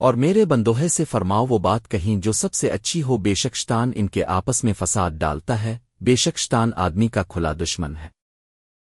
اور میرے بندوہے سے فرماؤ وہ بات کہیں جو سب سے اچھی ہو، بے شکشتان ان کے آپس میں فساد ڈالتا ہے، بے شکشتان آدمی کا کھلا دشمن ہے۔